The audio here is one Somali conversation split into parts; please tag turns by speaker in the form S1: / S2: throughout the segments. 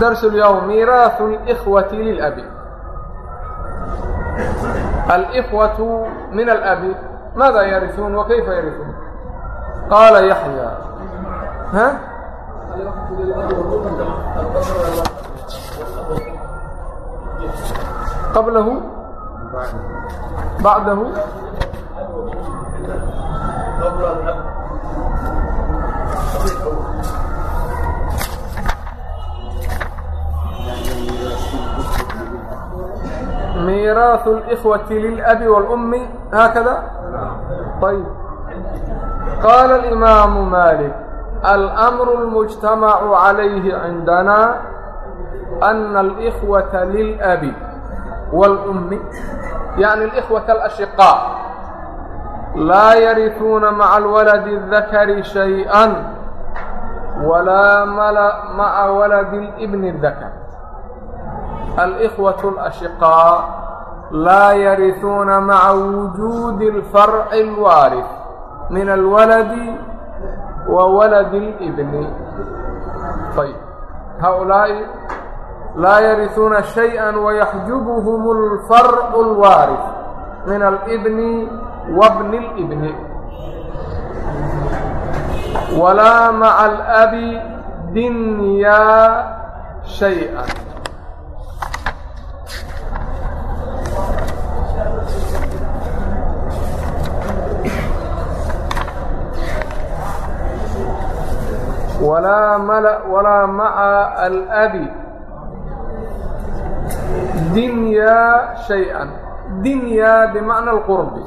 S1: درس اليوم ميراث الإخوة للأب الإخوة من الأب ماذا يرثون وكيف يرثون قال يحيى ها قبله بعده miiraaث الإkhوaة للأbi والأmi haakada ayb qaala الإimaamu malik alأmr الmجtamac عalayhi cindana أna الإkhوaةa لilأbi والأmi yaعni الإkhوaة الأshiقاء laa yariثuuna maعa الwalad الذakri شhayئa walaa maca walad الإbn الذakr الإخوة الأشقاء لا يرثون مع وجود الفرع الوارث من الولد وولد الابن طيب هؤلاء لا يرثون شيئا ويحجبهم الفرع الوارث من الابن وابن الابن ولا مع الأب دنيا شيئا walaa mala walaa maca alabi dinyaa shay-an. Dinyaa bimacna alqurbi.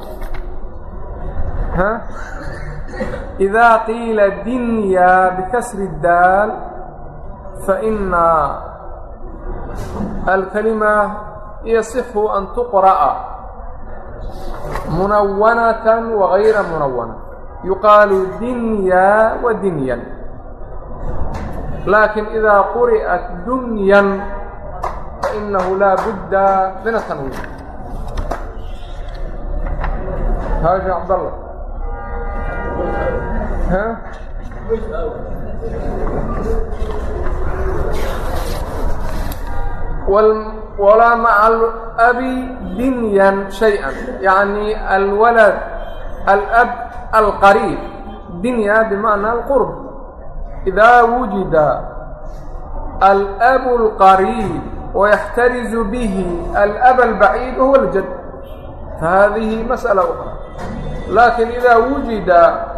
S1: Idaa qiila dinyaa bikasri daal faina alkalima yasixu an tuqra'a munawanatan wagayra munawana yuqaalu dinyaa wa dinyan laakiin idaa quri'at dunyan fainahu laa budda min atanwiin haa sheekh cabdalla walaa maca alabi dinyan shay-an. Yacni alwalad alab alqariib dinya bimacna alqurb. إذا وجد الأب القريب ويحترز به الأب البعيد هو الجد فهذه مسألة أخرى لكن إذا وجد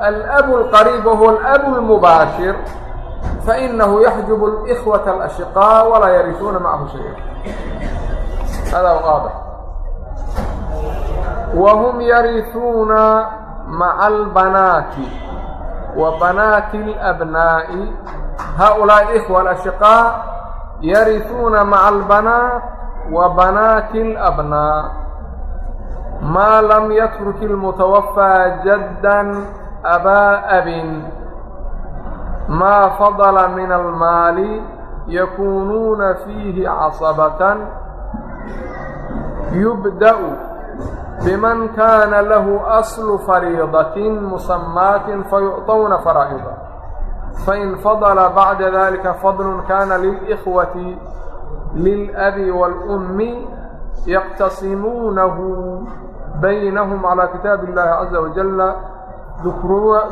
S1: الأب القريب وهو الأب المباشر فإنه يحجب الإخوة الأشقاء ولا يرثون معه شيئا هذا واضح وهم يرثون مع البنات وبناaت الأبناaء هؤuلاaء إخوة الأشقاء يرثوna مع البناء وبناaت الأبناء mا لم يترك المتوفى جدا أبا أب ما فضل من المال يكuنوna فيهi عصبة يبدأ biman kaana lahu aslu fariidatin musamaatin fayucطawna faraa'ida fain fadla bacda dalika fadlu kana lilإkhwati lilabi wاlأmmi yaqtasimuunahu baynahum calى kitaabi اllahi caza wajala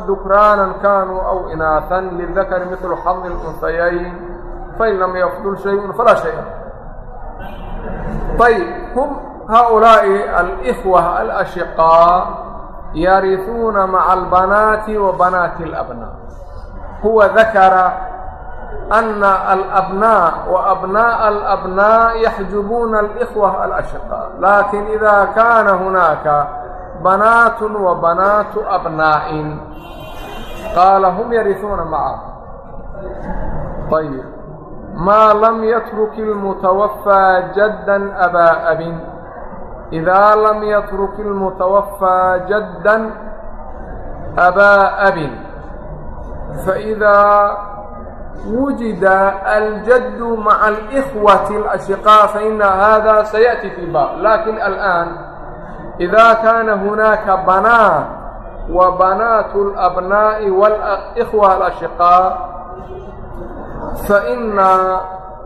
S1: dukraanan kaanuu aw inaahan lidakari midlu xadi اlunhayayn fain lam yafdul shayء falaa shayء ayb هؤلاء الإخوة الأشقاء يرثون مع البنات وبنات الأبناء هو ذكر أن الأبناء وأبناء الأبناء يحجبون الإخوة الأشقاء لكن إذا كان هناك بنات وبنات أبناء قال هم يرثون معه طيب ما لم يترك المتوفى جدا أبا أب idaa lam yatruk ilmutawafaa jaddan abaa abin faidaa wujida aljaddu maca alikhwati alashiqaa faina hada sayaأti fi baab laakiin alآan إida kaana hunaaka banaa wa banaatu اlabnaaءi wاlإkhwa alashiqaa faina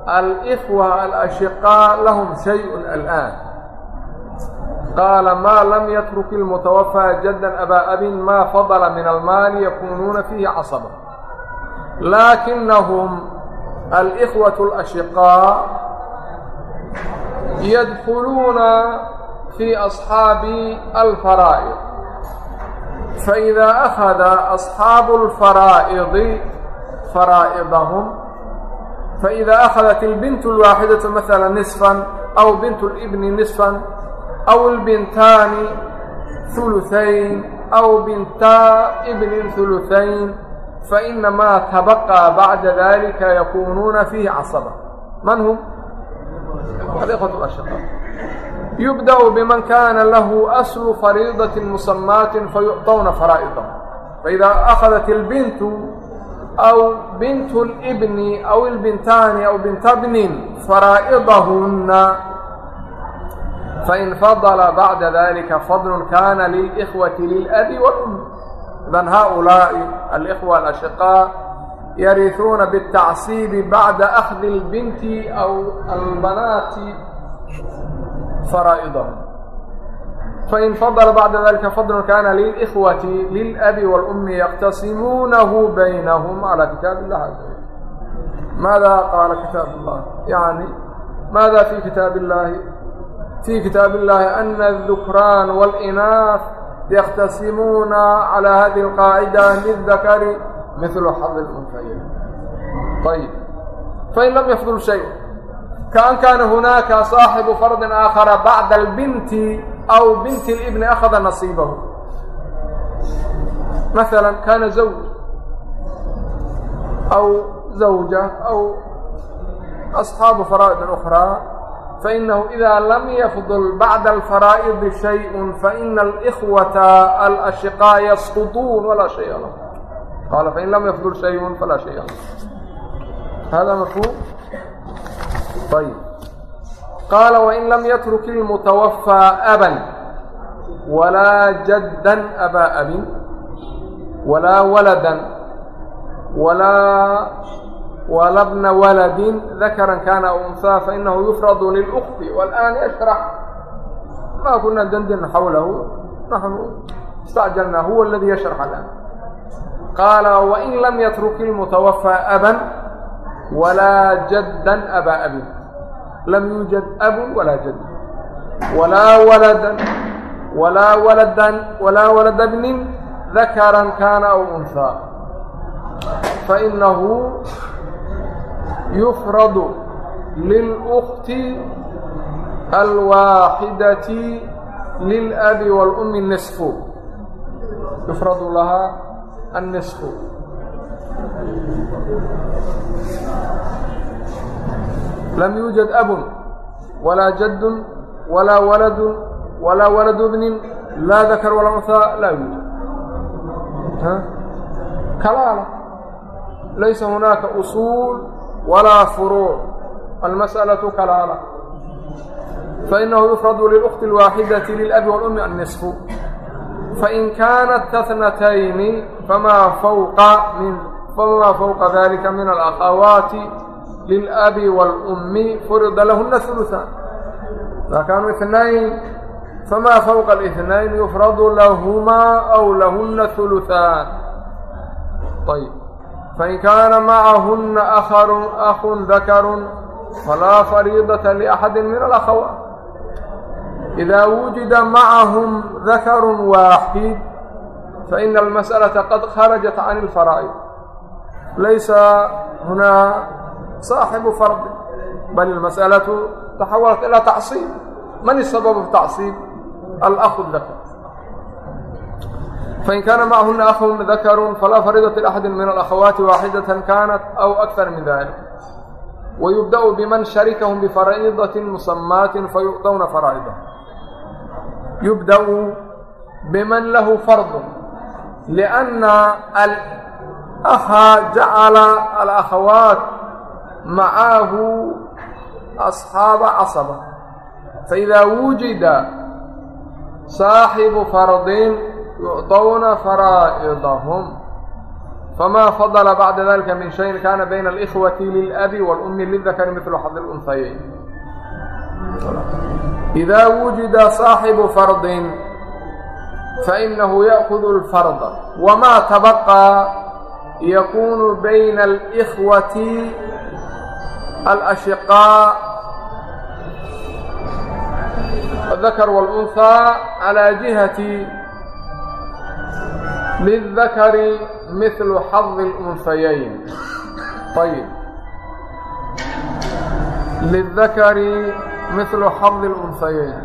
S1: alإkhwa alashiqaa lahum shayء alآn qaala maa lam yatruk ilmutawafaa jaddan abaa abin maa fadala min almaali yakuunuuna fiihi casaba laakinahum alikhwatu alashiqaa yadkuluuna fii asxaabi alfaraa'id faidaa akhada asxaabu alfaraa'idi faraa'idahum faidaa akhadat albintu alwaaxidatu maala nisfan aw bintu alibni nisfan aw lbintaani huluhayn aw binta bnin huluhayn fainamaa tabaqaa bacda dalika yakunuuna fiihi casaba man hum alikhwat ashaqaa yubda'u biman kana lahu aslu fariidaةi musamaaةi fayucطawna faraa'idah faidaa ahadat اlbintu aw bint اlbni aw اlbintaani aw bintabnin faraa'idahuna fainfadla bacda dalika fadl kana lilkhwati lilabi wlum idan haulaai alkhwa alashiqaa yarihuuna bاtacsiibi bacda akhdi اlbinti aw albanaati faraa'idahm fainfadla bacda dalika fadl kana lilkhwati lilabi wاlumi yaqtasimuunahu baynahum calى kitaab اllah caza wajal maada qaala kitaab اllah yani maada fi kitaab اllahi fii kitaabi illaahi ana adukraan wاlinaas yakhtasimuuna calaa hadihi اlqaacida lidakari midlu xadi اlunfayin ayb fain lam yafdul shay kaan kaana hunaaka saaxibu fardin aakhara bacda albinti aw binti اlibni akhada nasiibahu maala kaana zawj aw zawja aw asxaabu faraa'idin ukhraa fainahu ida lam yafdul bacda alfaraa'idi shayء faina alإkhwata alashiqaa yasquطuun walaa shaya lah qaala fain lam yafdul shayء falaa shaya hada mafhuum ayb qaala wain lam yatruk ilmutawafaa aban walaa jaddan abaa abin walaa waladan walaa ولا بن ولد ذكرا كان أو أنثى فإنه يفرض للأخت والآن يشرح ما كنا ندندن حوله نحن استعجلنا هو الذي يشرح الآن قال وإن لم يترك المتوفى أبا ولا جدا أبا أبي لم يوجد أب ولا جد ولا ولدا ولا ولدا ولا ولد ابن ذكرا كان أو أنثى فإنه يفرض للأkti الwاaxidaة للأbi والأmi نصف يفrad lahaa النصف. lm يuجad أb وlaa jaد وlaa wlad وlaa وalad بn laa ذakr وalaa أnثى laa yuujad kalaal laysa hunaaka uصuuل walaa furuuc almas'alaةu kalaala fainahu yufradu lilukhti اlwaaxidati lilabi walumi annisfu fain kaanat tathnatayni famaa fawqa dalika min alakhawaati lilabi wاlumi furida lahuna ثulثan idaa kaanuu inayn famaa fawqa الاثnayn yufradu lahumaa aw lahuna ثulثan ayb فإن كان معهن أخر أخ ذكر فلا فريضة لأحد من الأخوات إذا وجد معهم ذكر واحد فإن المسألة قد خرجت عن الفرائض ليس هنا صاحب فرض بل المسألة تحولت إلى تعصيب من السبب في تعصيب الأخ الذكر fain kaana macahuna ahun dakarun falaa faridata laxadi min alakhawaati waaxidatan kaanat aw akar min dalik wayubda'u biman sharikahum bifaraa'idatin musamaatin fayu'dawna faraa'ida yubda'u biman lahu fardun lianna alaha jacala alakhawaat macaahu asxaaba casaba faidaa wujida saaxibu fardin يعطون فرائضهم فما فضل بعد ذلك من شيء كان بين الإخوة للأب والأم للذكر مثل حظ الأنثيين إذا وجد صاحب فرض فإنه يأخذ الفرض وما تبقى يكون بين الإخوة الأشقاء الذكر والأنثى على جهة liلdakari miثlu xadi اlunsayayn ayb liلdakari miثlu xadi اlunsayayn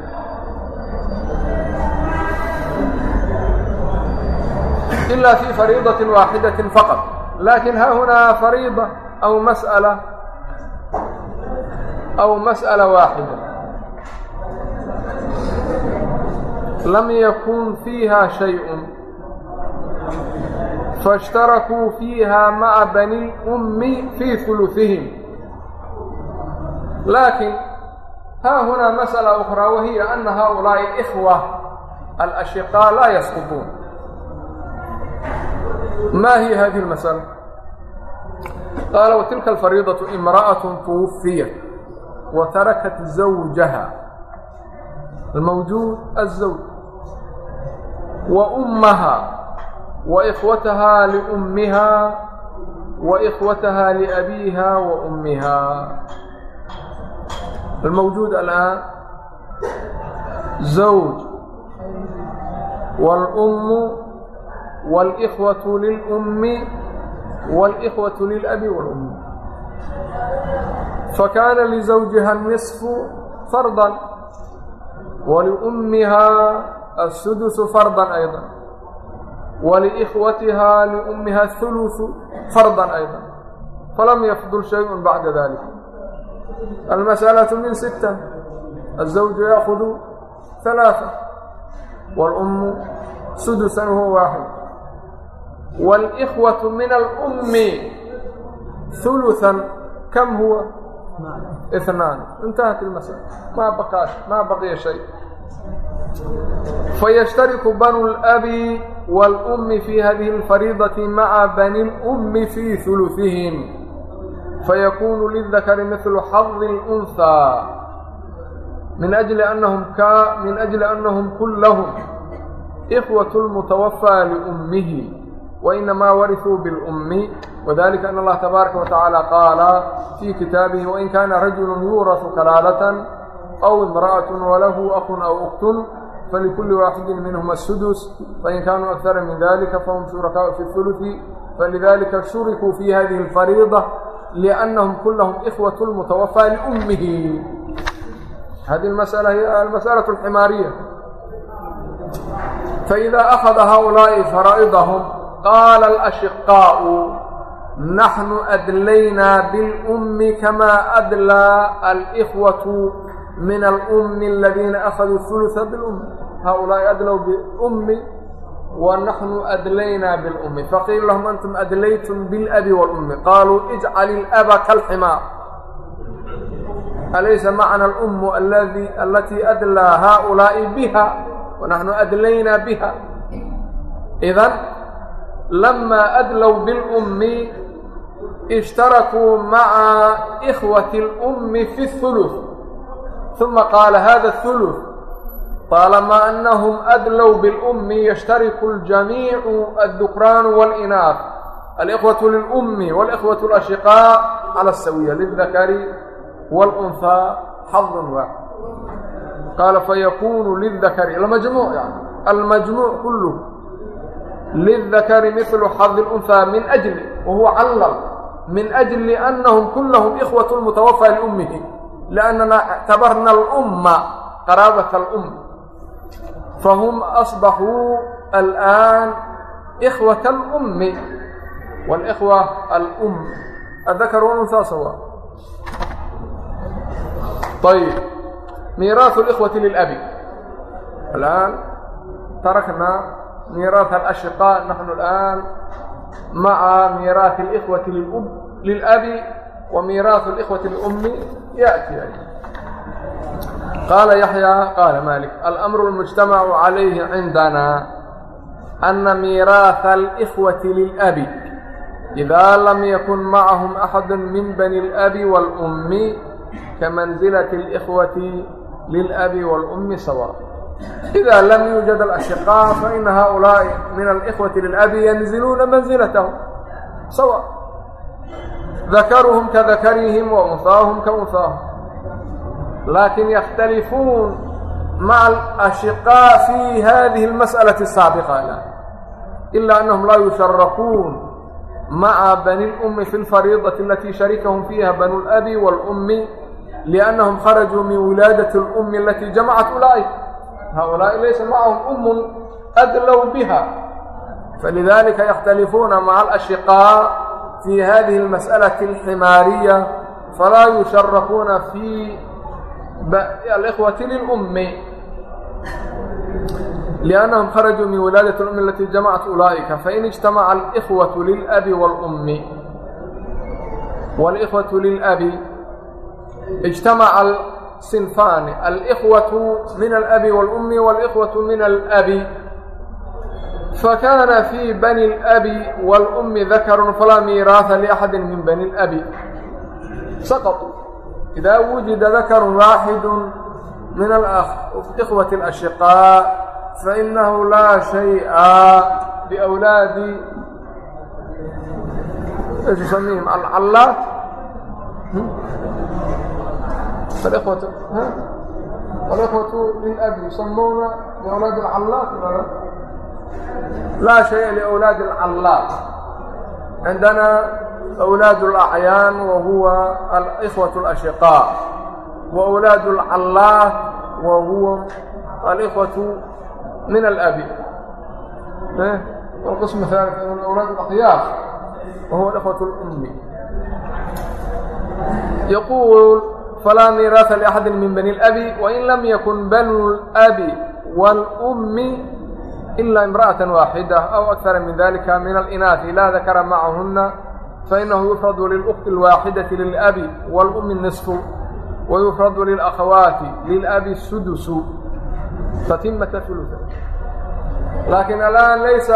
S1: إila fi fariidaة waaxidaة faqط laakiin ha hunaa fariiضة aw masأalة aw masأalة waaxida lam yakun fiiha شhayء fashtarakuu fiiha maca bani lummi fii hulufihim laakiin haa hunaa masala ukhraa wahiya ana haaulaa'i ikhwa alashiqaa laa yasqutuun ma hiya hadihi اlmasala qaala watilka alfariidaةu imra'aة tuwufiyat watarakat zawjaha almawjuud aلzawj wa ummaha وإخوتها لأمها وإخوتها لأبيها وأمها الموجود الآن زوج والأم والإخوة للأم والإخوة للأب والأم فكان لزوجها النصف فرضا ولأمها السدس فرضا أيضا walikhwatiha liummiha hulusu fardan ayda falam yafdul shayun bacda dalik almas'alaةu min sita الزawju yaakudu ثalaaثa wاlأmu sudusan huwa waaxid wاlإkhwaةu min alأmi ثuluثan kam huwa اثnaan intahat اlmasأla maa baqaa maa baqiya shay fayashtariku banu labi wاlأmi fii hadihi اlfariidaةi maca bani اlأmi fii ثulufihim fayakuunu liلdakari midlu xadi اlأnhى min ajli أnnahum kullahum إkhwaة اlmutawafى liأmmihi وإnma wariثuu bاlأmi wdalika an اllaha tabaaraka watacaala qaala fii kitaabihi wain kana rajulu yuuraثu kalaalatan aw imraأaة walahu akhun aw uktun فلكل واحد منهما السدس فإن كانوا أكثر من ذلك فهم شركاء في الثلث فلذلك شركوا في هذه الفريضة لأنهم كلهم إخوة المتوفى لأمه هذه المسألة هي المسألة الحمارية فإذا أخذ هؤلاء فرائضهم قال الأشقاء نحن أدلينا بالأم كما أدلى الإخوة min alummi aladiina akhaduu hulusa bilummi haaulaa'i adlow biummi wa naxnu adlaynaa bilummi faqiila lahum antum adlaytum bilabi walummi qaaluu ijcal ilaba kalximaar alaysa macna alummu aladi alatii adlaa haaulaa'i biha wanaxnu adlaynaa biha idan lamaa adlow bilummi ishtarakuu maca ikhwati alummi fi اhuluث uma qaala hada huluf طaalamaa anahum adlow biاlأmi yashtariku اljamiicu addukraanu wاlinaaf alإkhwaة lilأmi wاlإkhwaة اlashiqاء calى الsawiya liلdakari wاlأnfaa xadun waaxid qaala fayakunu liلdakari almajmuuc yani almajmuuc kulu liلdakari mihlu xadi اlأnfaa min ajli wahuwa callal min ajli anahum kulahum ikhwaة mutawafaa liummihi لأnnna اctabarna اlأma qaraabaة اlأm fahm أصbaxuu alآn إkhwaة اlأmi واlإkhوة اlأm adakr unsaa sawa ayb miiraaث الإkhwaة lilabi alآn tarakna miiraaث الأشhiقاء naحnu الآn maعa miiraaث الإkhwaة lilأbi وميراث الإخوة الأم يأتي يعني. قال يحيى قال مالك الأمر المجتمع عليه عندنا أن ميراث الإخوة للأب إذا لم يكن معهم أحد من بني الأب والأم كمنزلة الإخوة للأب والأم سواء إذا لم يوجد الأشقاء فإن هؤلاء من الإخوة للأب ينزلون منزلتهم سواء ذكرهم كذكرهم وأنثاهم كأنثاهم لكن يختلفون مع الأشقاء في هذه المسألة السابقة الآن إلا أنهم لا يشركون مع بني الأم في الفريضة التي شركهم فيها بنو الأب والأم لأنهم خرجوا من ولادة الأم التي جمعت أولئك هؤلاء ليس معهم أم أدلوا بها فلذلك يختلفون مع الأشقاء في هذه المسألة الحمارية فلا يشركون في الإخوة للأم لأنهم خرجوا من ولادة الأم التي جمعت أولئك فإن اجتمع الإخوة للأب والأم والإخوة للأب اجتمع الصنفان الإخوة من الأب والأم والإخوة من الأب فkاna في bني الأbi والأmi dakr falaa miiraaثa لأxadi min bني الأbi saqطوا إida wujida dakr waaxid min إkhوaة الأشhiقاء faإnahu laa شhayئa بأwlaadi يسميهim alcalاaت الإkhوة للأب يسمون بأولاد الcalاaت laa shaya liawlaadi alcallaaq cindana awlaad اlacyaan wa huwa alikhwaة اlashiqaa wa awlaad اlcallaaq wa huwa alikhwaة min alabi والqism الثالث awlaad اlakhyaar wa huwa اkhwaة اlأmi yquul falaa miiraaثa لأxadi min bani اlabi wain lam yakun banu اlabi wاlأmi إلا امرأة واحدة أو أكثر من ذلك من الإناث لا ذكر معهن فإنه يفرض للأخت الواحدة للأب والأم النصف ويفرض للأخوات للأب السدس فتمة ثلثة لكن الآن ليس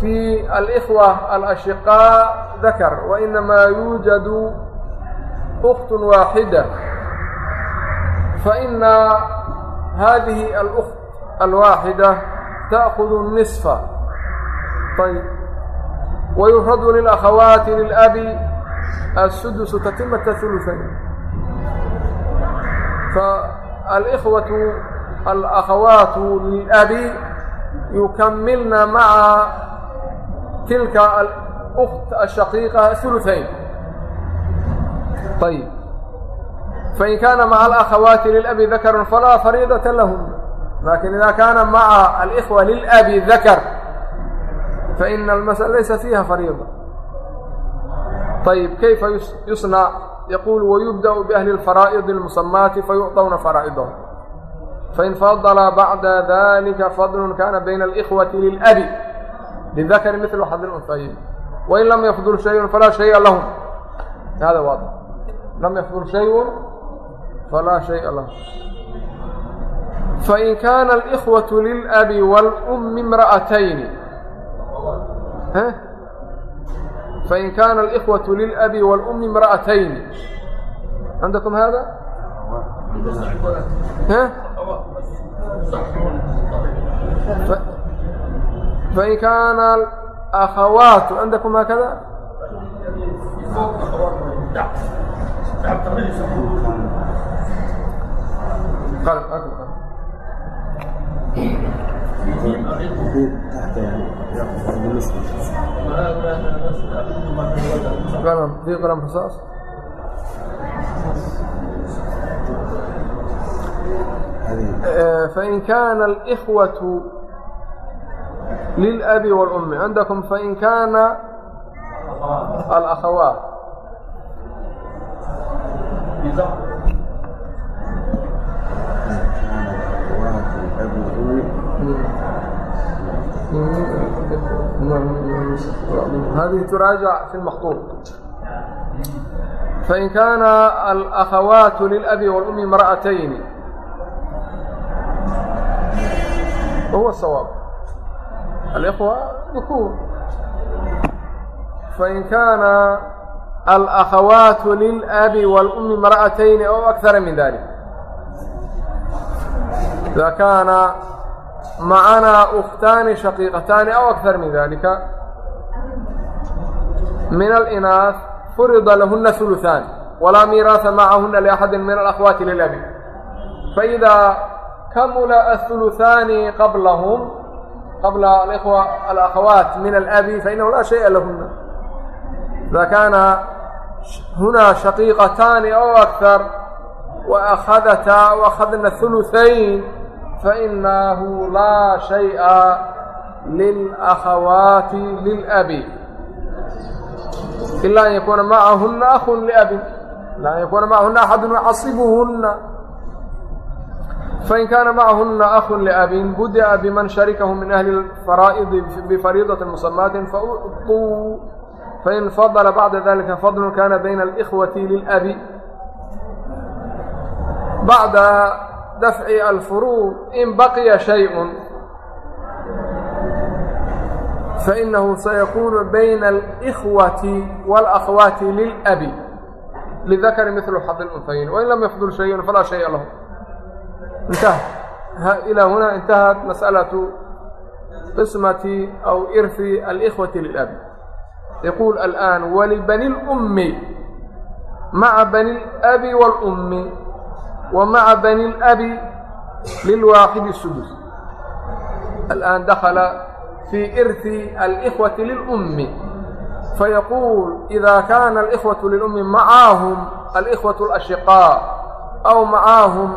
S1: في الإخوة الأشقاء ذكر وإنما يوجد أخت واحدة فإن هذه الأخت الواحدة تأخذ النصف طيب ويفرض للأخوات للأب السدس تتمة ثلثين فالإخوة الأخوات للأب يكملن مع تلك الأخت الشقيقة ثلثين طيب فإن كان مع الأخوات للأب ذكر فلا فريضة لهم laakiin ida kaana maca alkhwa lilabi dakar faina almasala laysa fiiha fariida ayb kayfa yusna yaquul wayubda'u biahli lfaraa'idi اlmusamaati fayucطawna faraa'idahum fain fadla bacda dalika fadlu kana bayna اlkhwati lilabi lidakari midlu xadi اlunhayin wain lam yafdul shayun falaa shaya lahum hada waad lam yafdul shayun falaa shaya lahum fain kaana alkhwaةu lilabi wاlأmi imra'atayni fain kaana alkhwaةu lilabi wاlأmi imra'atayni candakum hada fain kaana alakhawaatu candakum haakada q قلم في قلم رصاص فإن كان الإخوة للأب والأم عندكم فإن كان الأخوات
S2: الأب
S3: والأم
S1: هذه تراجع في المخطوط فإن كان الأخوات للأب والأم امرأتين وهو الصواب الإخوة ذكور فإن كان الأخوات للأب والأم امرأتين أو أكثر من ذلك إذا كان macanaa ukhtaani shaqiiqataani aw akar min dalika min alinaas furida lahuna huluثaan walaa miiraasa macahuna liaxadi min alakhwaati lilabi faidaa kamula ahuluثaani qablahum qabla alkhwa alakhawaat min alabi fainahu laa shayءa lahuna ida kaana hunaa shaqiiqataani aw akar waahadata waahadna huluثayn fainaahu laa shay'a lilakhawaati lilabi ilaa an yakuuna macahuna ahun liabin ilaa an yakuuna macahuna axadun yucasibuhunna fain kaana macahuna ahun liabin budi'a biman sharikahu min ahli اfaraa'idi bifariidaةi musamaatin fauطuu fain fadla bacda dalika fadlu kana bayna اlkhwati lilabi bada dafci alfuruud in baqiya shay-un fainahu sayakuunu bayna alikhwati walakhwaati lilabi lidakari midlu xadi lunfayin wain lam yafdul shayun falaa shaya lahu intaha ilaa hunaa intahat masalatu qismati aw irfi alikhwati lilabi yaquul alaan walibani اlأmi maca bani اlabi wاlأmi wa maca bani اlabi lilwaaxidi sudus. Alآan dakala fii irhi alإkhwati lilأmmi fayaquul إida kaana alإkhwaةu lilأmmi macaahum alإkhwaة اlأshiqاء aw macaahum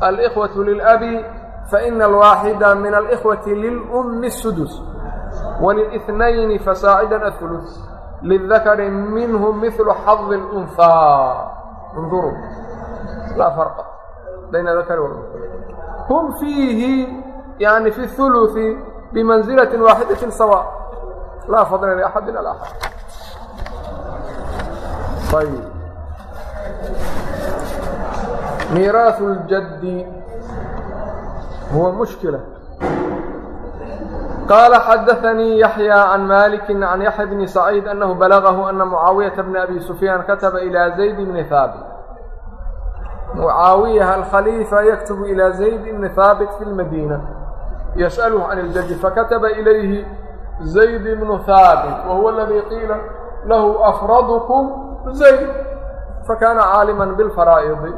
S1: alإkhwaة lilabi faإna alwaaxida min alإkhwaةi lilأmmi الsudus wlilإثnayni fasaacidan aثuluث lidakari minhu miثlu xadi اlأnfaa اnduruu laa farqa bayna dakari hum fiihi yani fi اhuluثi bimanzilati waaxidatin sawa laa fadla liaxadin ala axad ayb miiraaثu اljaddi huwa mushkila قال xdثnي يحيى عن مالك عن يحيى بن سعيد أنه بلغه أن معاaوية بن أبي سفيان كتب إلى زيد بن ثاaبت mucaawiyaha alkhaliifa yaktubu ilaa zayd ibni haabit fi lmadiina yas'aluhu can iljaddi fakataba ilayhi zayd ibnu haabit wa huwa aladii qiila lahu afradukum zayd fakaana caaliman bilfaraa'idi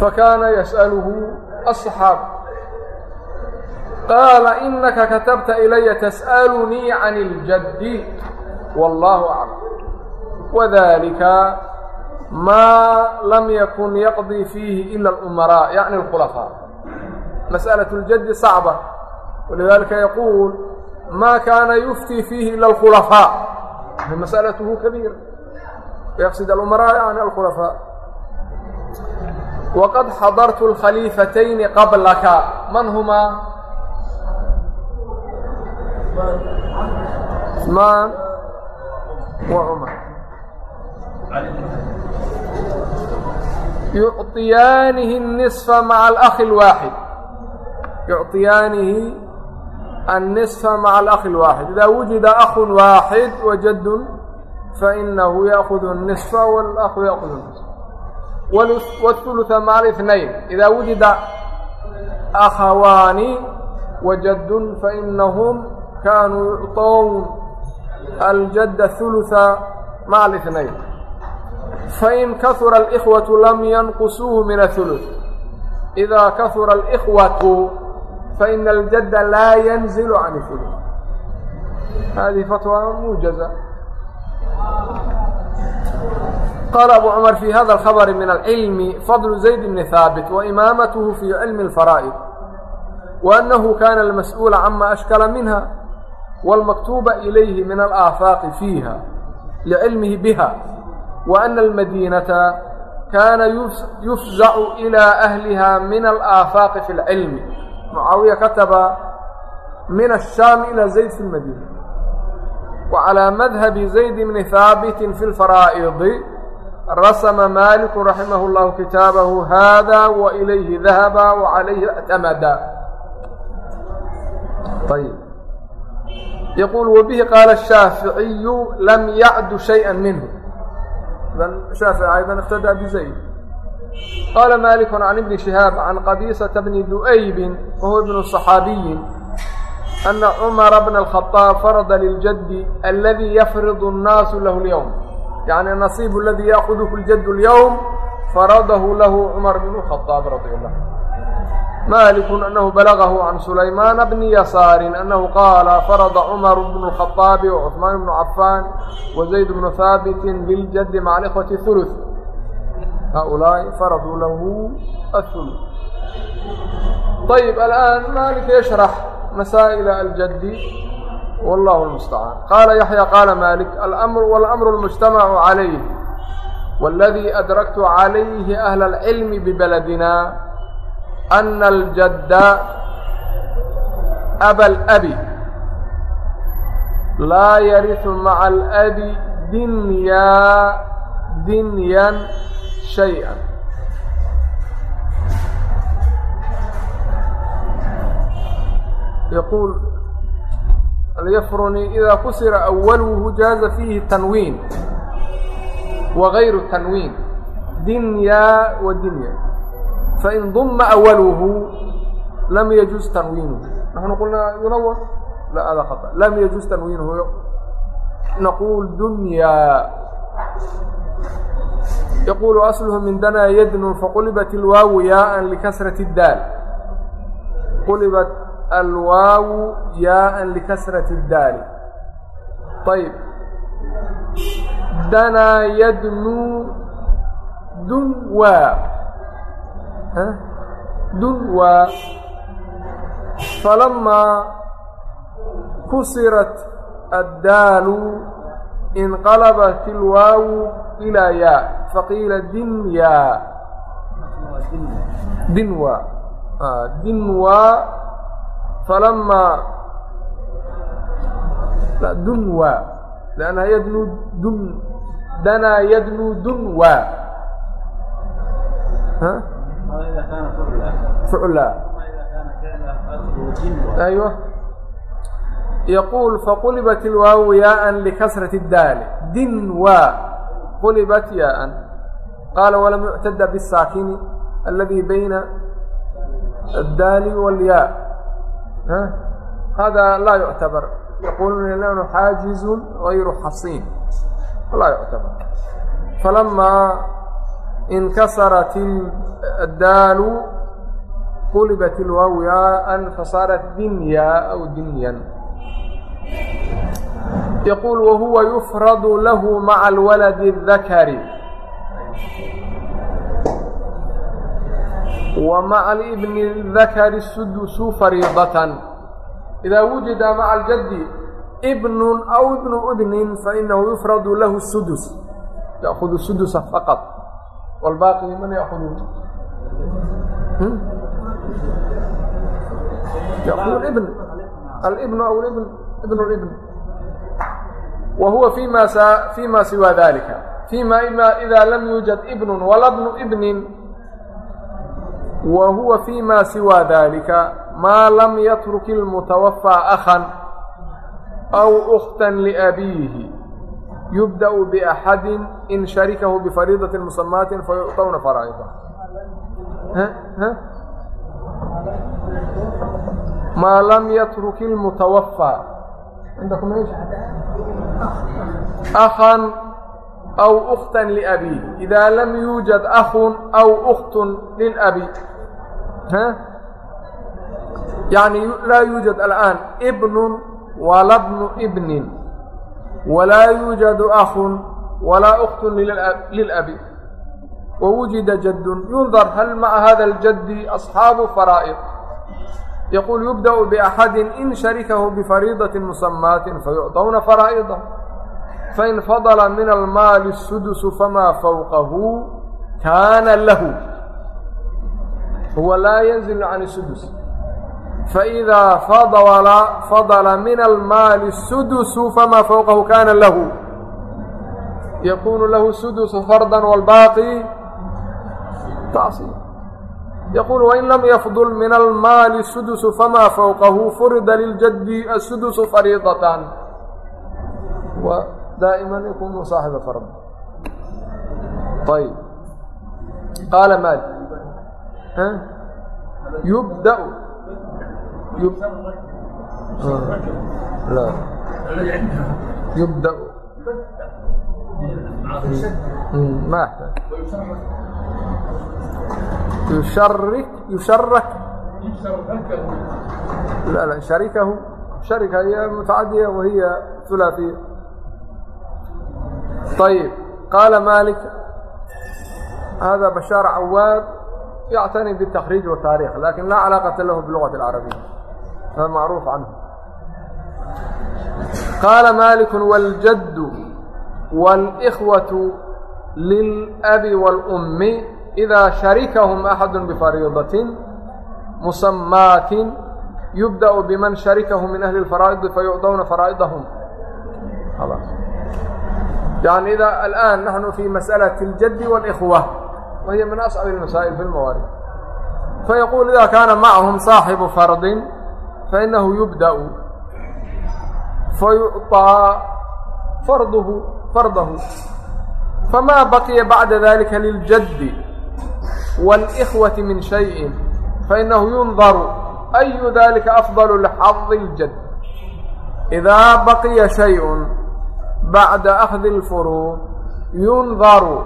S1: fakaana yas'aluhu asaxaab qaala inaka katabta ilaya tas'alunii can اljaddi wallaahu aclam wadalika maa lam yakun yaqdii fiihi ila alumaraa yacni alkhulafaa mas'alaة اljadi sacba. Walidalika yaquul ma kaana yuftii fiihi ila alkhulafaa masalatuhu kabiira yaqsid alumaraa yani alkhulafaa waqad xadartu اlkhaliifatayni qablaka. Man humaa cusmaan wa cumar yucطiyaanihi الnisfa maca alakhi اlwaaxid yucطiyaanihi annisfa maca alakhi اlwaaxid ida wujida akhun waaxid wajadun fainahu yaakudu الnisfa walahu yaakudu اnisf wاthulutha maca alihnayn ida wujida akhawaani wajadun fainahum kaanuu yucطown aljadda hulutha maca alihnayn fain kahura alkhwatu lam yanqusuuhu min athuluth idaa kahura alkhwatu faina aljadda laa yanzilu can ihuluth hadihi fatwa muujaza qala abu cmar fi hada alkhabr min alcilmi fadlu zayd bni haabit wa imaamatuhu fi cilmi alfaraa'id waanahu kana almas'uula cama ashkala minha wاlmaktuuba ilayhi min alaafaaqi fiiha licilmihi biha wa ana almadiinata kaana yufzacu ilaa ahliha min alaafaaqi fi lcilmi mucaawiya kataba min ashaam ila zayd fi lmadiina wa calaa madhabi zayd bni haabitin fi lfaraa'idi rasma maaliku raximah اllahu kitaabahu hada wa ilayhi dahaba wa calayhi اctamada ayb yaquul wabihi qaala الshaaficiyu lam yacdu shayئa minhu بن شافع أيضا اقتدى بزيد قال مالك عن ابن شهاب عن قبيصة بن ذؤيب وهو ابن الصحابي أن عمر بن الخطاب فرض للجد الذي يفرض الناس له اليوم يعني النصيب الذي يأخذه الجد اليوم فرضه له عمر بن الخطاب رضي الله عنه مالك أنه بلغه عن سليمان بن يسار أنه قال فرض عمر بن الخطاب وعثمان بن عفان وزيد بن ثابت بالجد مع الإخوة ثلث هؤلاء فرضوا له الثلث طيب الآن مالك يشرح مسائل الجد والله المستعان قال يحيى قال مالك الأمر والأمر المجتمع عليه والذي أدركت عليه أهل العلم ببلدنا أن الجد أبا الأب لا يرث مع الأب دنيا دنيا شيئا يقول اليفرني إذا كسر أوله جاز فيه التنوين وغير تنوين دنيا ودنيا فiنضم أwlhu lm يجuز تnويnه نحن قلنaa ينور لا hا خطأ lm يجuز تنويnه نقول دنيا يقول أصله من dنا ydن فqلبت الواaو yاء لkسرة الdال qلبت الواaو yاء لkسرة الdال طيب dنا ydنو dنوا duwa falamaa kusirat addaalu inqalabat ilwaawu ilaa yaa faqiila dinya dinwa dinwa falamaa dunwa lannaha yadnu dun danaa yadnu dunwa ficla aywa yaquul faqulibat ilwaawu yaaan likasrati daali din waa qulibat yaaan qaala walam yuctada bisaakini aladi bayna addaali walyaa hada laa yuctabar yaquluna lanu xaajizu غayru xasiin laa yuctabar falamaa inkasarat daalu qulibat ilwaaw yaaan fasaarat dinya aw dinyan yaquul wahuwa yufradu lahu maca alwaladi اdakari ومع البن الذkر السدس فريضة. إذا وجد mع الجد بن أو بن بن فإنه يفرض لh السدس. يأخذ السدس فقط. والباقي من يأخذه يأخذ الابن الابن أو الابن ابن الابن وهو فيما سا فيما سوى ذلك فيما إذا لم يوجد ابن ولا ابن ابن وهو فيما سوى ذلك ما لم يترك المتوفى أخا أو أختا لأبيه yubda'u biaxadin in sharikahu bifariidatin musamaatin fayu'طawna faraa'ida maa lam yatruki اlmutawafaa cindakum ايش أخا أو أختا لأبيه إذا لم يوجد أخ أو أخت للأبي. ها؟ يعني لا يوجد الآن ابن ولا ابن ابن walaa yuujadu akhun walaa ukhtun lilabi wawujida jaddun yundar hal maca hada ljaddi asxaabu faraa'iq yaquul yubda'u biaxadin in sharikahu bifariidatin musamaatin fayucطawna faraa'idah fain fadla min almaali الsudusu famaa fawqahu kaana lahu huwa laa yanzilu can الsudus فإdا فضل من الmاl السدس فmا فوقه kاna lh yقuن lh سدس فردا والbاقي يقول وإن لم يفضل من المال السدس فmا فوقه فرض للجد السدس فريضة dائما يkون صاaحب فرض طيب qال mالك يبدأ يبدأ ما أحتاج يشرك يشرك لا لا شركه شركة هي متعدية وهي ثلاثية طيب قال مالك هذا بشار عواد يعتني بالتخريج والتاريخ لكن لا علاقة له باللغة العربية macruuf canhu qaala maaliku wاljaddu wاlإkhwaةu lilabi wاlأmmi إida sharikahum axadu bfariidaةi musamaatin yubdأ biman sharikahum min ahli اlfaraa'idi fayucdawna faraa'idahum يعني إذا الآن نحن في مسألة الجد والإخوة وهي من أصعب المسائل في الموارد. فيقول إذا كان معهم صاحب فرض fainahu yubda'u fayuطىa farduhu fardahu famaa baqiya bacda dalika liljaddi wاlإkhwati min shayءi fainahu yundaru أyu dalika afضal lxadi اljadd إidaa baqiya shayء bacda akhdi اlfuruud yundaru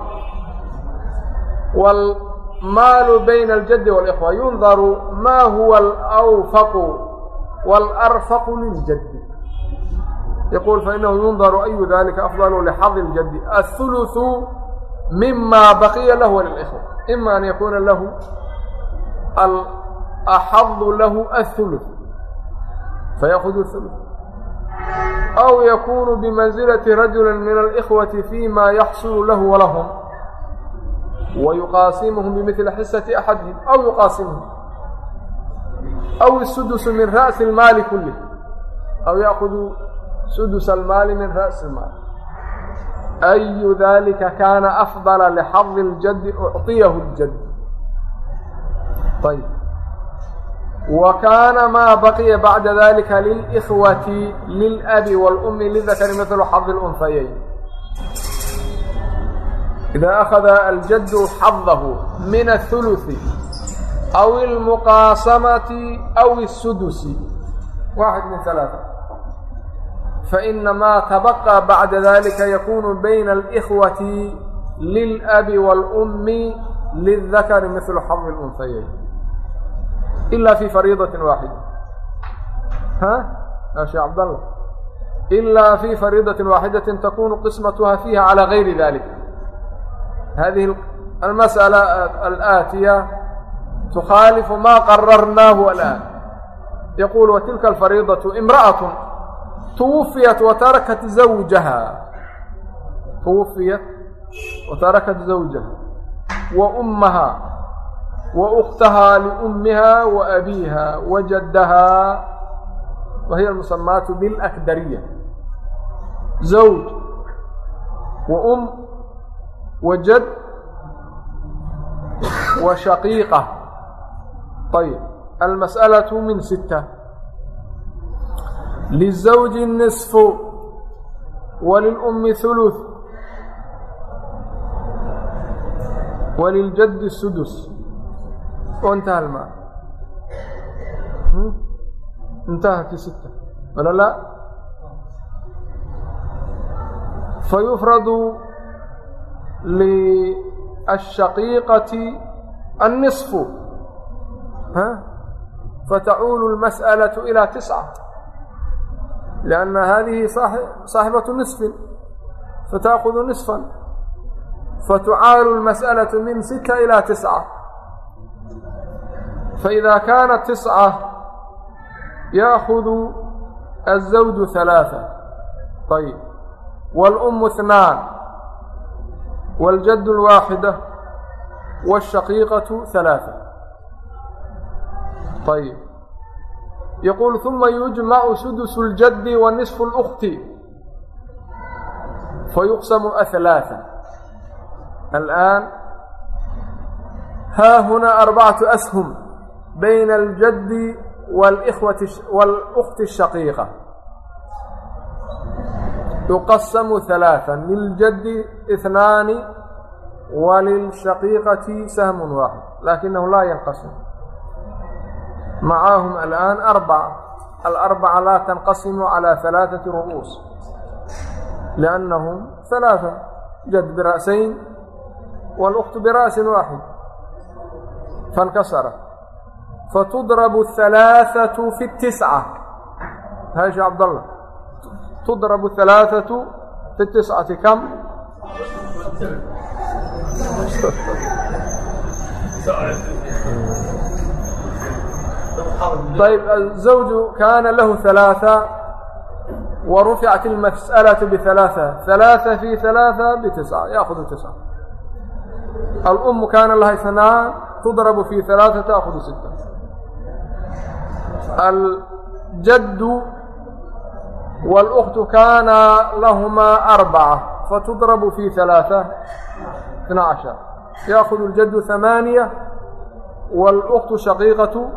S1: wاlmaalu bayna اljaddi wاlإkhwa yundaru ma huwa alأwfaqu والأرفق للجد يقول فإنه ينظر أي ذلك أفضل لحظ الجد الثلث مما بقي له وللإخوة إما أن يكون له الأحظ له الثلث فيأخذ الثلث أو يكون بمنزلة رجل من الإخوة فيما يحصل له ولهم ويقاسمهم بمثل حصة أحدهم أو يقاسمهم aw sudusu min ra'si اlmaali kulih aw yaakudu sudus almaali min ra'si اlmaali ayu dalika kaana afdala lixadi اljadi ucطiyahu اljad ayb wa kaana maa baqiya bacda dalika lilkhwati lilabi wاlumi lidakari midlu xadi اlunhayayn ida akhada aljadu xadahu min aلhuluث aw اlmuqaasamati aw الsudusi waxid min alaa faina maa tabaqa bacda dalika yakunu bayna اlإkhwati lilabi wاlأmi liلdakari midlu xaظi اlunhayayn ila fi fariidaةi waaxida ha shee cabdalla ila fi fariidaةi waaxidaةi takunu qismatuha fiiha calى gayri dalika hadihi almasأla alaatiya تkhاaلف ma qرarnah الآن يقuل وتilka الفريiضة امرأة توفyت وترkt زوجها توفyت وتركت زوجها وأمها وأختها لأمها وأبيها وجدها وهي المسماaت بالأكدرية زوج وأم وجد وشقيقة ayb almas'alaة min sita lلزawji nisfu walilأmi huluث waliljadi sudus وانتهى الماء انتهت ستة. ولا لا؟ فيفرض للشقيقة النصف. فتعول المسألة إلى تسعة لأن هذه صاحبة نصف فتأخذ نصفا فتعال المسألة من ستة إلى تسعة فإذا كانت تسعة يأخذ الزوج ثلاثة طيب والأم اثنان والجد الواحدة والشقيقة ثلاثة ayb yaquul uma yujmacu sudusu اljaddi wa nisfu اlأkti fayuqsamu aثalaaثa alaan haa hunaa arbacatu ashum bayna اljaddi wاlأkhti الshaqiiqa yuqasamu ثalaaثa liljaddi اثnaani walilshaqiiqati sahmu waaxid laakinahu laa yanqasm macaahum alaan arbaca alarbaca laa tanqasimu calaa alaaثati ru'uus liannahum alaaثa jad bira'sayn walukhtu bira'sin waaxid faاnkasara fatudrabu الhalaaثaةu fi اtisca haashi cabdallah tudrabu الhalaaثaةu fi اtiscati kam
S2: ayb
S1: الزوج كان له ثلاثة ورفعت المسألة بثلاثة ثلاثة في ثلاثة بتسعة يأخذ تسعة الأم كان laha اثnaan تضرب في ثلاثة تأخذ ستة الjaد والأkht كان لهما أربعة فتضرب في ثلاثة اثنا عشر يأخذ الجد ثمانية والأkht شقيقة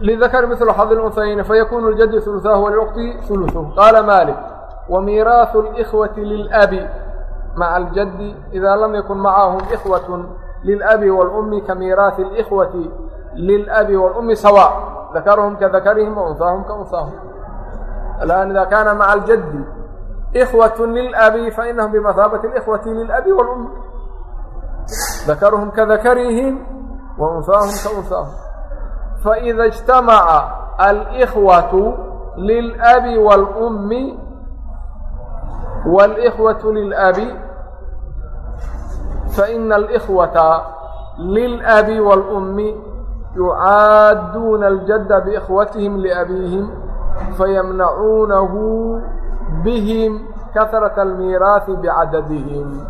S1: للذكر مثل حظ الأنثيين فيكون الجد ثلثاه والأخت ثلثه قال مالك وميراث الإخوة للأب مع الجد إذا لم يكن معهم إخوة للأب والأم كميراث الإخوة للأب والأم سواء ذكرهم كذكرهم وأنثاهم كأنثاهم الآن إذا كان مع الجد إخوة للأب فإنهم بمثابة الإخوة للأب ذكرهم كذكرهم wa unsaahum ka unsaahum faida اجtamaca alkhwatu lilabi wاlummi wاlkhwatu lilabi faina alkhwata lilabi wاlummi yucaadduuna aljadda biikhwatihim liabiihim fayamnacuunahu bihim kahrata almiiraahi bicadadihim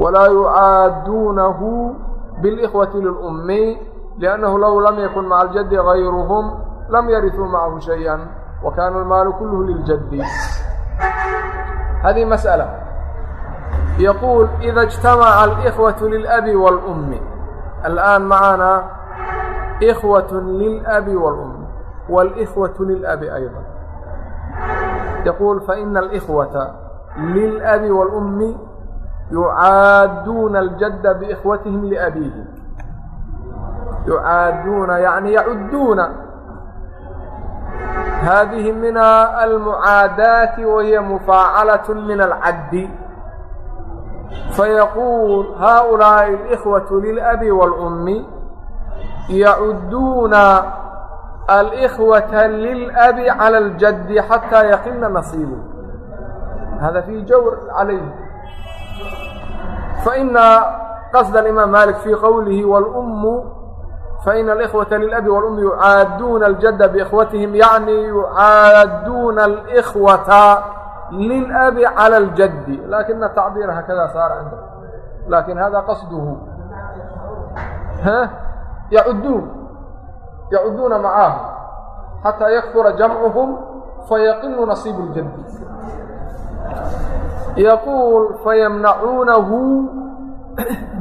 S1: walaa yucaadduunahu بالإخوة للأمي لأنه لو لم يكن مع الجد غيرهم لم يرثوا معه شيئا وكان المال كله للجد هذه مسألة يقول إذا اجتمع الإخوة للأب والأم الآن معنا إخوة للأب والأم والإخوة للأب أيضا يقول فإن الإخوة للأب والأم yucaaduuna aljadda biikhwatihim liabiihim yucaaduuna yani yacuduuna hadihi min almucaadaati wahiya mufaacalat min alcaddi fayaquul haؤulaaءi اlإkhwaةu lilabi wاlأmi yacuduuna الإkhوة للأbi عlى الجد حتى يqلna نصيبه. hada فيi jawr عalayه فإن qصd الإmام mالك في qwlه والأm faإن الإkhوة للأbi والأm yuعاaduna الجد بإkhوatهim yaعnي yuعاaduna الإkhوة للأbi عlى الجد. lakiن تacبيr hkda saar عnd laakiin hada qصdh yacudun yacuduuna macaahu xataa yakfura jamcuhum fayaqilu nasiibu اljaddi yaquul fayamnacuunahu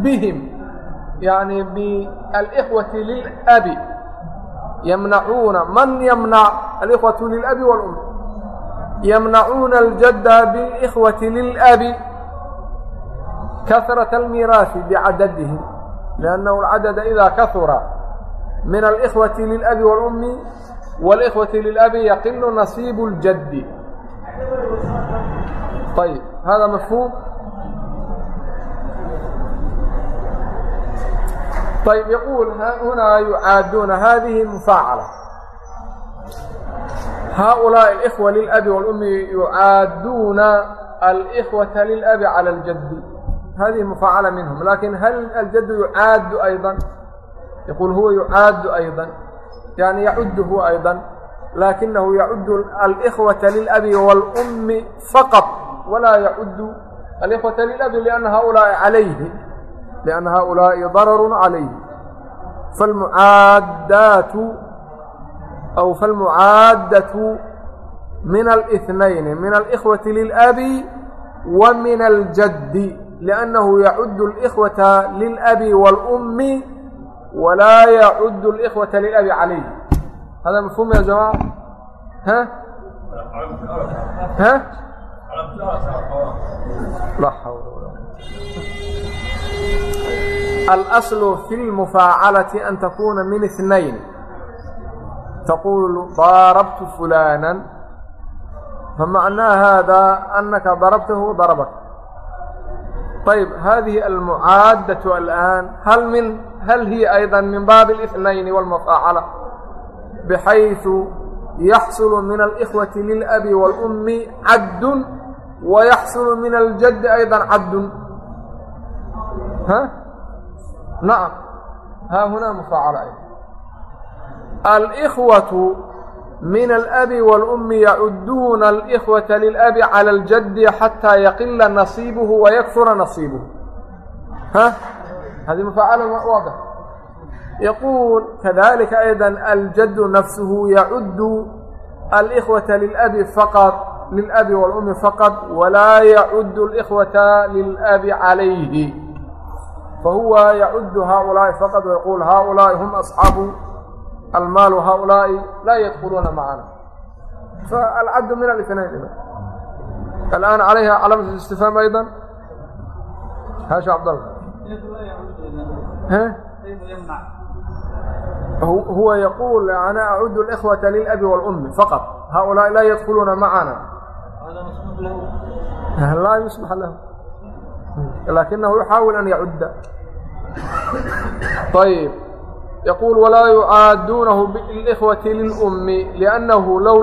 S1: bihim yani bialkhwati lilabi yamnacuuna man yamnac alikhwatu lilabi wاlum yamnacuuna aljadda biاlikhwati lilabi kahrat almiraahi bicadadihim liannahu alcadada ida kahura min alikhwati lilabi wاlumi wاlikhwati lilabi yaqilu nasiibu اljaddi ayb هذا مفهوم طيب يقول هنا يعادون هذه مفاعلة هؤلاء الإخوة للأب والأم يعادون الإخوة للأب على الجد هذه مفاعلة منهم لكن هل الجد يعاد أيضا يقول هو يعاد أيضا يعني يعده أيضا لكنه يعد الإخوة للأب والأم فقط walaa yacudu alikhwata lilabi liana haulaai calayhi liana haulaa'i dararun calayhi falmucaadaatu aw falmucaaddatu min اlاثنayn min اlإkhwaةi lilabi wa min اljadi لأnnahu yacudu اlإkhwaةa lilabi wاlأmi walaa yacudu اlإkhwaةa lilabi calayh hada mafhum ya jamaca ha ha alslu fi lmufaacalati an takuuna min inayn taquulu darabtu fulaanan famacnaa haadaa anaka darabtahu darabak ayb hadihi almucaadaة alaan hal min hal hiya ayضa min baabi الاثنayn wاlmufaacala bxayثu yaxsulu min اlإkhwaةi lilabi wاlأmi caddu wayaxsulu min اljadd ayضa caddu nacam haahunaa mufaacala ay alkhwatu min alabi wاlumi yacudduuna alkhwata lilabi cala اljaddi xataa yaqila nasiibuhu wayakfura nasiibuhu ha hadi mufaacala waadix yaquul kadalika ayda aljaddu nafsuhu yacuddu alkhwata lilabi faqad lilabi wاlumi faqad walaa yacudu اlkhwata lilabi calayhi fahuwa yacudu haaulaa'i faqad wayaquul haaulaa'i hum asxaabu almaalu haaulaa'i laa yadkuluuna macana faalcaddu min alinayn alaan calayha calamat istifhaam ayda haasha cabdalla هو يقول أنا أعد الإخوة للأب والأم فقط. هؤلاء لا يدخلون معنا. لا يسمح له لكنه يحاول أن يعد ayb yaquul walaa yucaaduunahu biاlإkhwaةi lilأmi لأnnahu low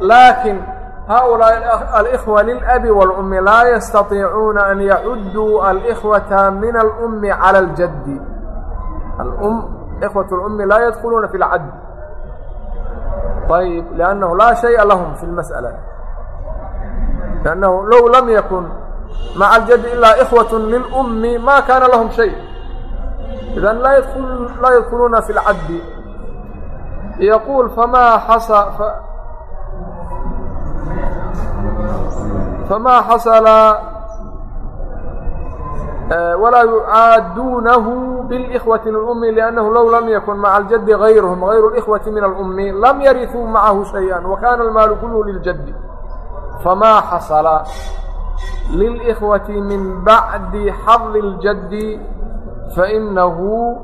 S1: laakin haؤulaaءi alإkhوة lilabi wاlأmi laa yastaطiicuuna an yacudduu alإkhwaةa min alأmi calى اljadi إkhwaة اlأmi laa yadkuluuna fi اlcad ayb لأnnahu laa شhayءa lahum fi اlmasألة لأnnahu low lam yakun maca اljadi ilaa إkhwaة lilأmi ma kaana lahum شhay idan laa yadkuluuna fi اlcabdi yaquul famaa xasa famaa xasala walaa yucaaduunahu biاlإkhwaةi lأmi لأnnahu low lam yakun maca اljadi غayrhm غayru الإkhwaةi min اlأmi lam yarihuu macahu شhayئa وakaana اlmaalu kulhu liljadi famaa xasala lilإkhwaةi min bacdi xadi اljadi فإنه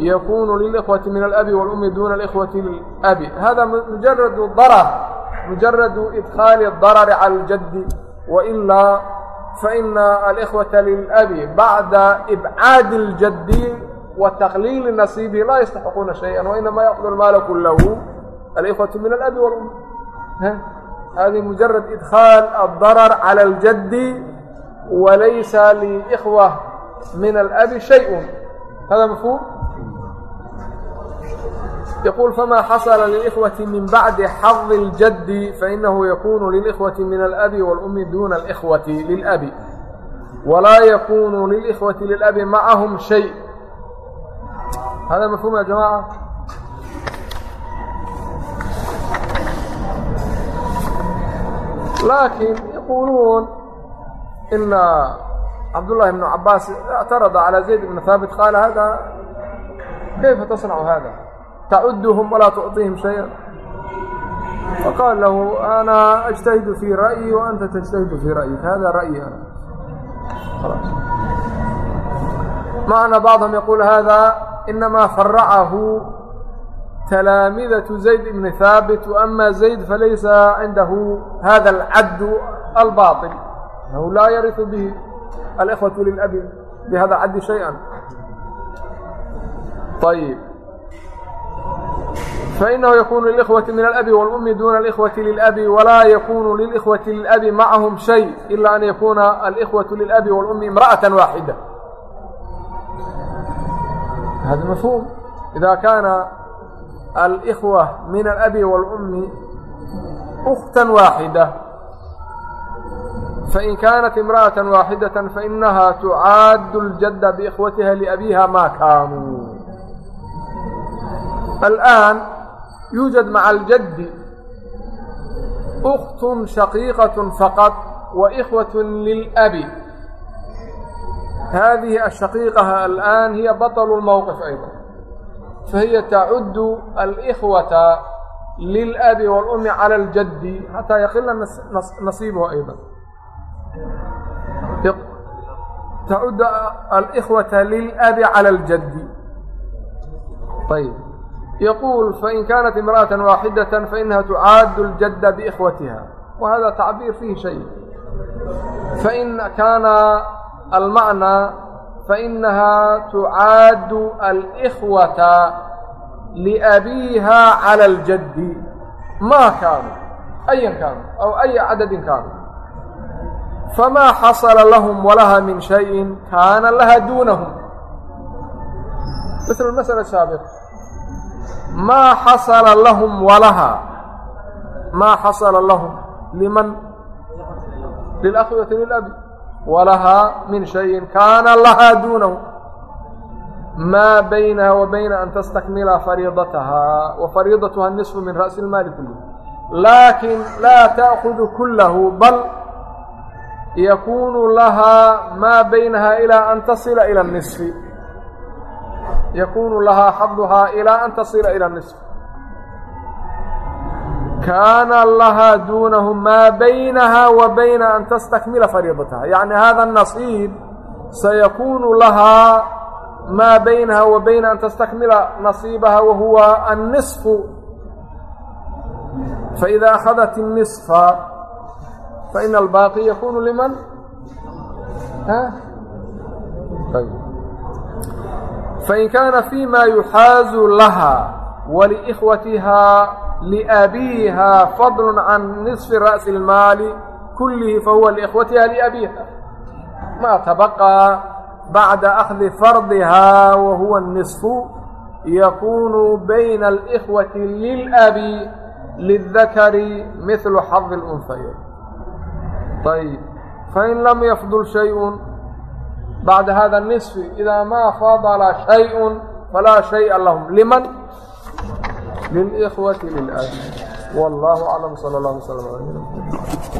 S1: يكون للإخوة من الأب والأم دون الإخوة للأب هذا مجرد ضرر مجرد إدخال الضرر على الجد وإلا فإن الإخوة للأب بعد إبعاد الجد وتقليل نصيبه لا يستحقون شيئا وإنما يأخذ المال كله الإخوة من الأب والأم هذه مجرد إدخال الضرر على الجد وليس لإخوة من الأب شيء هذا مفهوم يقول فما حصل للإخوة من بعد حظ الجد فإنه يكون للإخوة من الأب والأم دون الإخوة للأب ولا يكون للإخوة للأب معهم شيء هذا مفهوم يا جماعة لكن يقولون إن cabdاللahi بن cabaas اctarض عalى زayd بn haabit qaala hada kayfa taصنcu hada? Tacudhm walaa tucطiihim شhayئa faqaala lahu ana أجتahidu fii ra'yi وanta تجتahidu fii ra'yik hada ra'yi ana. Ma ana bacضhm yaquul hada inama faracahu تlaamidaة زayd بn haabit وama زayd falaysa cindahu hada الcad الbaطل inahu laa yariث bه alkhwat lilabi bihada caddi shaya ayb fainahu yakunu lilkhwati min alabi wاlumi duna alkhwati lilabi walaa yakunu lilkhwati lilabi macahum shay ila an yakuna alkhwatu lilabi wاlumi imra'aة waaxida hada mafhum ida kaana alkhwa min alabi wاlumi ukta waaxida fain kaanat imra'atan waaxidatan fainahaa tucaaddu ljadda biikhwatiha liabiha maa kaanuu alaan yuujad maca aljaddi uktun shaqiiqaة faqad waإkhwaة lilabi hadihi ashaqiiqaha alaan hiya baطlu اlmowqif ayضa fahiya tacuddu alikhwata lilabi wاlumi calى اljaddi xataa yaqila nasiibuhu ayضa تنفق تعد الإخوة للأب على الجد طيب يقول فإن كانت امرأة واحدة فإنها تعاد الجد بإخوتها وهذا تعبير فيه شيء فإن كان المعنى فإنها تعاد الإخوة لأبيها على الجد ما كانوا أيا كانوا أو أي عدد كانوا famaa xasala lahum walaha min shayin kaana laha duunahum mil masla saabiq maa xasala lahum walaha maa xasala lahum liman lilakhwati lilabi walahaa min shayin kaana lahaa duunahu maa baynaha wa bayna an tastakmila fariidataha wa fariidatuha nisfu min ra'si اlmaali kulih laakin laa taأkhud kulahu bal yakunu lahaa maa baynahaa ilaa an tasila ila nisfi. Yakuunu lahaa xaduhaa ilaa an tasila ila nisfi. Kaana lahaa duunahu maa baynahaa wa bayna an tastakmila fariidataha. Yacni hada nasiib sayakuunu lahaa maa baynaha wa bayna an tastakmila nasiibaha wa huwa annisfu faإida ahadat الnisfa faina albaaqi yakunu liman fain kaana fima yuxaazu laha walikhwatiha liabiha fadl can niصfi ra'si اlmaali kullihi fahuwa likhwatiha liabiha ma tabaqaa bacda akhdi fardiha wahuwa الniصfu yakunu bayna اlkhwati lilabi liلdakari mihlu xadi اlunfayn ayib fain lam yafdul shay-un bacda hada اnisfi idaa maa fadala shay-un falaa shaya lahum liman lilkhwati lilabi wallaahu aclam sal اllah slm